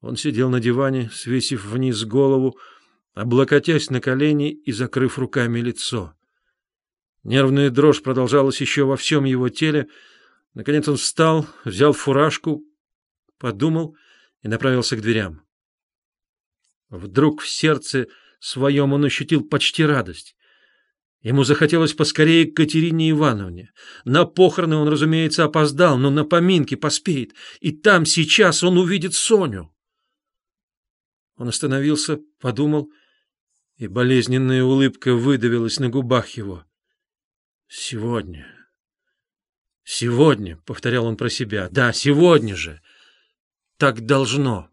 Он сидел на диване, свесив вниз голову, облокотясь на колени и закрыв руками лицо. Нервная дрожь продолжалась еще во всем его теле. Наконец он встал, взял фуражку, подумал и направился к дверям. Вдруг в сердце своем он ощутил почти радость. Ему захотелось поскорее к Катерине Ивановне. На похороны он, разумеется, опоздал, но на поминки поспеет, и там сейчас он увидит Соню. Он остановился, подумал, и болезненная улыбка выдавилась на губах его. «Сегодня, сегодня», — повторял он про себя, — «да, сегодня же. Так должно».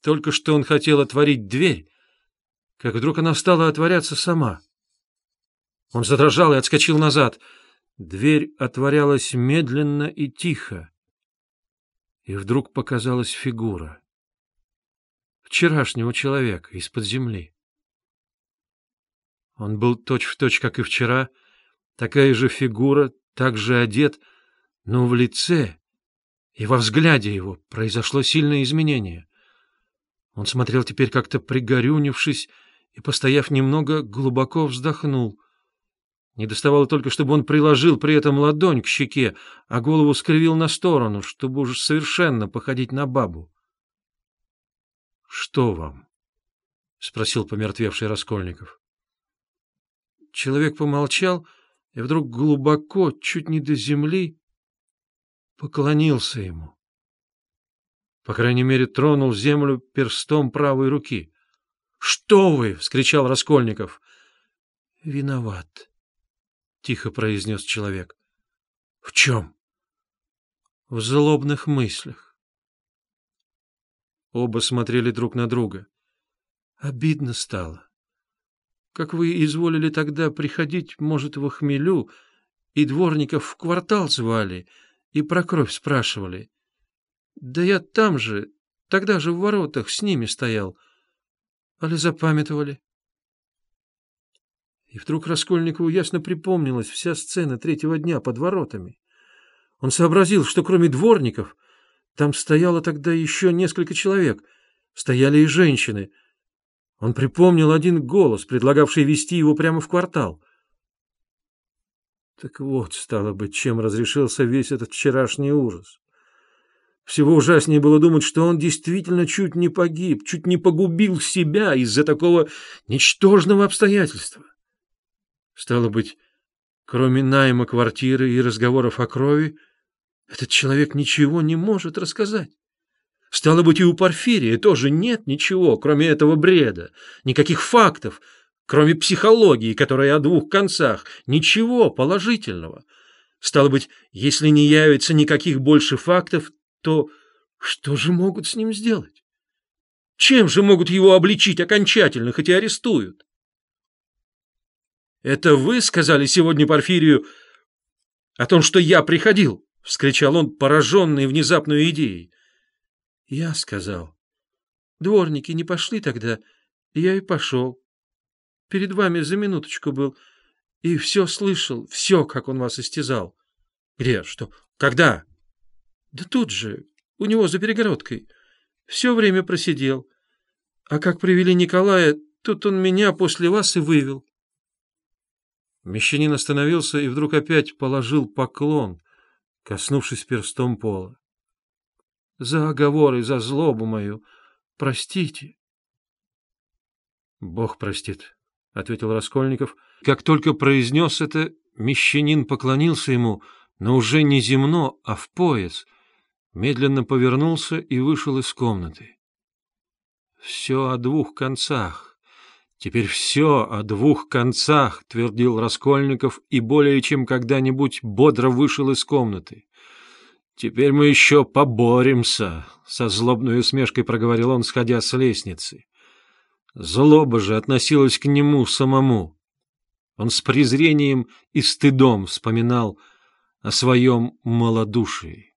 Только что он хотел отворить дверь, как вдруг она стала отворяться сама. Он задрожал и отскочил назад. Дверь отворялась медленно и тихо. И вдруг показалась фигура вчерашнего человека из-под земли. Он был точь-в-точь, точь, как и вчера, такая же фигура, так же одет, но в лице и во взгляде его произошло сильное изменение. Он смотрел теперь как-то пригорюнившись и, постояв немного, глубоко вздохнул. Не доставало только, чтобы он приложил при этом ладонь к щеке, а голову скривил на сторону, чтобы уж совершенно походить на бабу. — Что вам? — спросил помертвевший Раскольников. Человек помолчал и вдруг глубоко, чуть не до земли, поклонился ему. По крайней мере, тронул землю перстом правой руки. — Что вы? — вскричал Раскольников. — Виноват, — тихо произнес человек. — В чем? — В злобных мыслях. Оба смотрели друг на друга. Обидно стало. Как вы изволили тогда приходить, может, в хмелю, и дворников в квартал звали, и про кровь спрашивали. Да я там же, тогда же в воротах с ними стоял. Али запамятовали? И вдруг Раскольникову ясно припомнилась вся сцена третьего дня под воротами. Он сообразил, что кроме дворников там стояло тогда еще несколько человек, стояли и женщины. Он припомнил один голос, предлагавший вести его прямо в квартал. Так вот, стало быть, чем разрешился весь этот вчерашний ужас. Всего ужаснее было думать, что он действительно чуть не погиб, чуть не погубил себя из-за такого ничтожного обстоятельства. Стало быть, кроме найма квартиры и разговоров о крови, этот человек ничего не может рассказать. Стало быть, и у Порфирия тоже нет ничего, кроме этого бреда, никаких фактов, кроме психологии, которая о двух концах, ничего положительного. Стало быть, если не явится никаких больше фактов, то что же могут с ним сделать? Чем же могут его обличить окончательно, хоть и арестуют? «Это вы сказали сегодня Порфирию о том, что я приходил?» — вскричал он, пораженный внезапной идеей. «Я сказал. Дворники не пошли тогда, я и пошел. Перед вами за минуточку был, и все слышал, все, как он вас истязал». «Где? Что? Когда?» Да тут же, у него за перегородкой. Все время просидел. А как привели Николая, тут он меня после вас и вывел. Мещанин остановился и вдруг опять положил поклон, коснувшись перстом пола. — За оговоры, за злобу мою, простите. — Бог простит, — ответил Раскольников. Как только произнес это, мещанин поклонился ему, но уже не земно, а в пояс — медленно повернулся и вышел из комнаты. «Все о двух концах. Теперь все о двух концах», — твердил Раскольников и более чем когда-нибудь бодро вышел из комнаты. «Теперь мы еще поборемся», — со злобной усмешкой проговорил он, сходя с лестницы. Злоба же относилась к нему самому. Он с презрением и стыдом вспоминал о своем малодушии.